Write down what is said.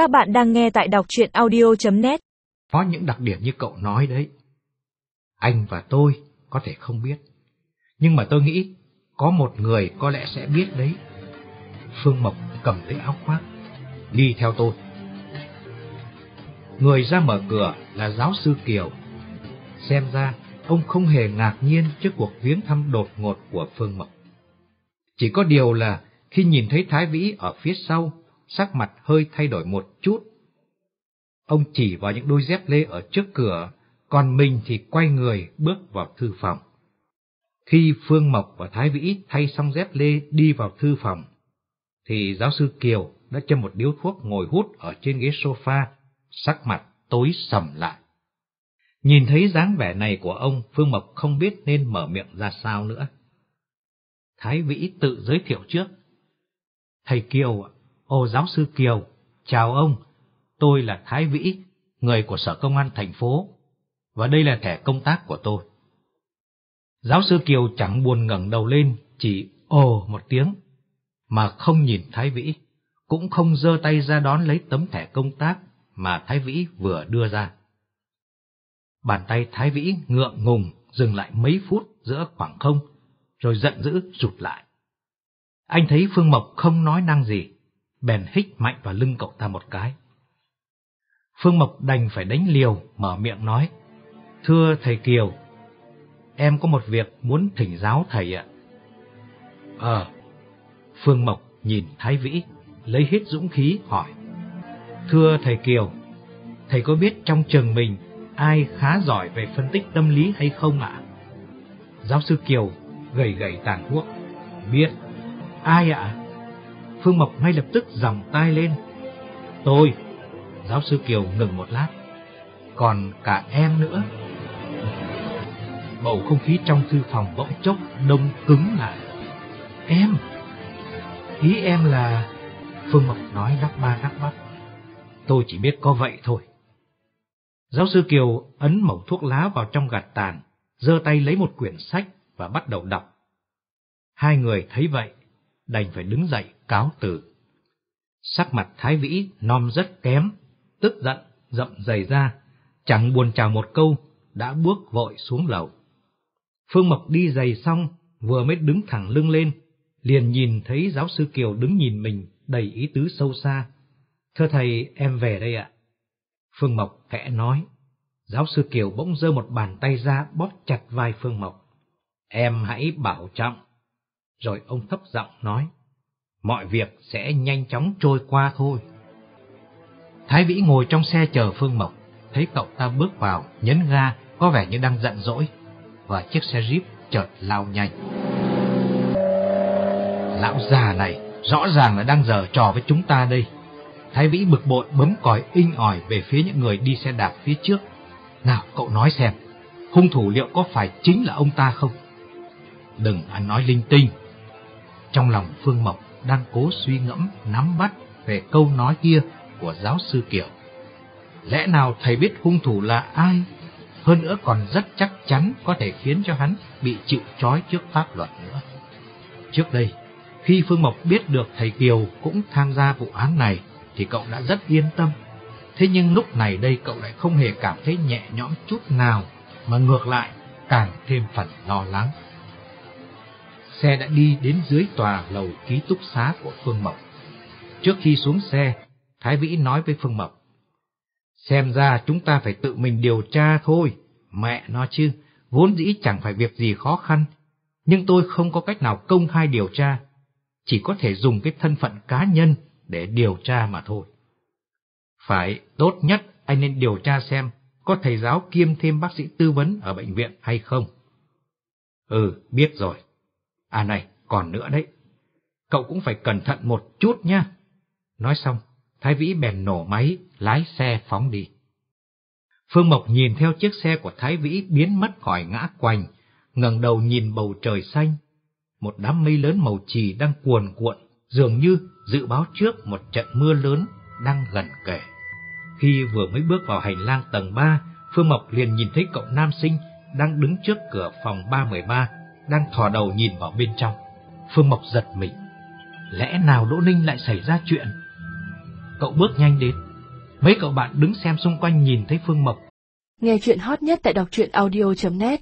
Các bạn đang nghe tại đọc truyện audio.net Có những đặc điểm như cậu nói đấy. Anh và tôi có thể không biết. Nhưng mà tôi nghĩ có một người có lẽ sẽ biết đấy. Phương Mộc cầm lấy áo khoác, đi theo tôi. Người ra mở cửa là giáo sư Kiều. Xem ra ông không hề ngạc nhiên trước cuộc viếng thăm đột ngột của Phương Mộc. Chỉ có điều là khi nhìn thấy Thái Vĩ ở phía sau, sắc mặt hơi thay đổi một chút. Ông chỉ vào những đôi dép lê ở trước cửa, còn mình thì quay người bước vào thư phòng. Khi Phương Mộc và Thái Vĩ thay xong dép lê đi vào thư phòng, thì giáo sư Kiều đã châm một điếu thuốc ngồi hút ở trên ghế sofa, sắc mặt tối sầm lại. Nhìn thấy dáng vẻ này của ông, Phương Mộc không biết nên mở miệng ra sao nữa. Thái Vĩ tự giới thiệu trước. Thầy Kiều ạ, ô giáo sư Kiều, chào ông, tôi là Thái Vĩ, người của Sở Công an thành phố, và đây là thẻ công tác của tôi. Giáo sư Kiều chẳng buồn ngẩng đầu lên, chỉ ồ một tiếng, mà không nhìn Thái Vĩ, cũng không giơ tay ra đón lấy tấm thẻ công tác mà Thái Vĩ vừa đưa ra. Bàn tay Thái Vĩ ngượng ngùng dừng lại mấy phút giữa khoảng không, rồi giận dữ rụt lại. Anh thấy Phương Mộc không nói năng gì, bèn hít mạnh vào lưng cậu ta một cái. Phương Mộc đành phải đánh liều, mở miệng nói, Thưa thầy Kiều, em có một việc muốn thỉnh giáo thầy ạ. Ờ, Phương Mộc nhìn Thái Vĩ, lấy hết dũng khí hỏi, Thưa thầy Kiều, thầy có biết trong trường mình ai khá giỏi về phân tích tâm lý hay không ạ? Giáo sư Kiều gầy gầy tàn thuốc, biết, ai ạ? Phương Mộc ngay lập tức dòng tay lên. Tôi, giáo sư Kiều ngừng một lát, còn cả em nữa. Bầu không khí trong thư phòng bỗng chốc đông cứng lại. Em? Ý em là... Phương Mộc nói lắp ba lắp bắp. Tôi chỉ biết có vậy thôi. Giáo sư Kiều ấn mẩu thuốc lá vào trong gạt tàn, giơ tay lấy một quyển sách và bắt đầu đọc. Hai người thấy vậy, đành phải đứng dậy cáo từ. Sắc mặt Thái Vĩ non rất kém, tức giận, rậm dày ra, chẳng buồn chào một câu, đã bước vội xuống lầu. Phương Mộc đi giày xong, vừa mới đứng thẳng lưng lên, liền nhìn thấy giáo sư Kiều đứng nhìn mình đầy ý tứ sâu xa. Thưa thầy, em về đây ạ. Phương Mộc khẽ nói. Giáo sư Kiều bỗng giơ một bàn tay ra bóp chặt vai Phương Mộc. Em hãy bảo trọng. Rồi ông thấp giọng nói. Mọi việc sẽ nhanh chóng trôi qua thôi. Thái Vĩ ngồi trong xe chờ Phương Mộc, thấy cậu ta bước vào, nhấn ga, có vẻ như đang giận dỗi, và chiếc xe Jeep chợt lao nhanh. Lão già này, rõ ràng là đang giở trò với chúng ta đây. Thái Vĩ bực bội bấm còi inh ỏi về phía những người đi xe đạp phía trước. Nào, cậu nói xem, hung thủ liệu có phải chính là ông ta không? Đừng ăn nói linh tinh. Trong lòng Phương Mộc đang cố suy ngẫm nắm bắt về câu nói kia của giáo sư Kiều. Lẽ nào thầy biết hung thủ là ai? Hơn nữa còn rất chắc chắn có thể khiến cho hắn bị chịu trói trước pháp luật nữa. Trước đây, khi Phương Mộc biết được thầy Kiều cũng tham gia vụ án này, thì cậu đã rất yên tâm. Thế nhưng lúc này đây cậu lại không hề cảm thấy nhẹ nhõm chút nào, mà ngược lại càng thêm phần lo lắng. Xe đã đi đến dưới tòa lầu ký túc xá của Phương Mộc. Trước khi xuống xe, Thái Vĩ nói với Phương Mộc. Xem ra chúng ta phải tự mình điều tra thôi, mẹ nó chứ, vốn dĩ chẳng phải việc gì khó khăn, nhưng tôi không có cách nào công khai điều tra, chỉ có thể dùng cái thân phận cá nhân để điều tra mà thôi. Phải, tốt nhất anh nên điều tra xem có thầy giáo kiêm thêm bác sĩ tư vấn ở bệnh viện hay không. Ừ, biết rồi. À này, còn nữa đấy. Cậu cũng phải cẩn thận một chút nha. Nói xong, Thái Vĩ bèn nổ máy, lái xe phóng đi. Phương Mộc nhìn theo chiếc xe của Thái Vĩ biến mất khỏi ngã quanh, ngẩng đầu nhìn bầu trời xanh. Một đám mây lớn màu trì đang cuồn cuộn, dường như dự báo trước một trận mưa lớn đang gần kề. Khi vừa mới bước vào hành lang tầng 3, Phương Mộc liền nhìn thấy cậu nam sinh đang đứng trước cửa phòng 313, đang thò đầu nhìn vào bên trong. Phương Mộc giật mình. Lẽ nào Đỗ Ninh lại xảy ra chuyện? Cậu bước nhanh đến, Mấy cậu bạn đứng xem xung quanh nhìn thấy Phương Mộc. Nghe chuyện hot nhất tại đọc truyện audio.net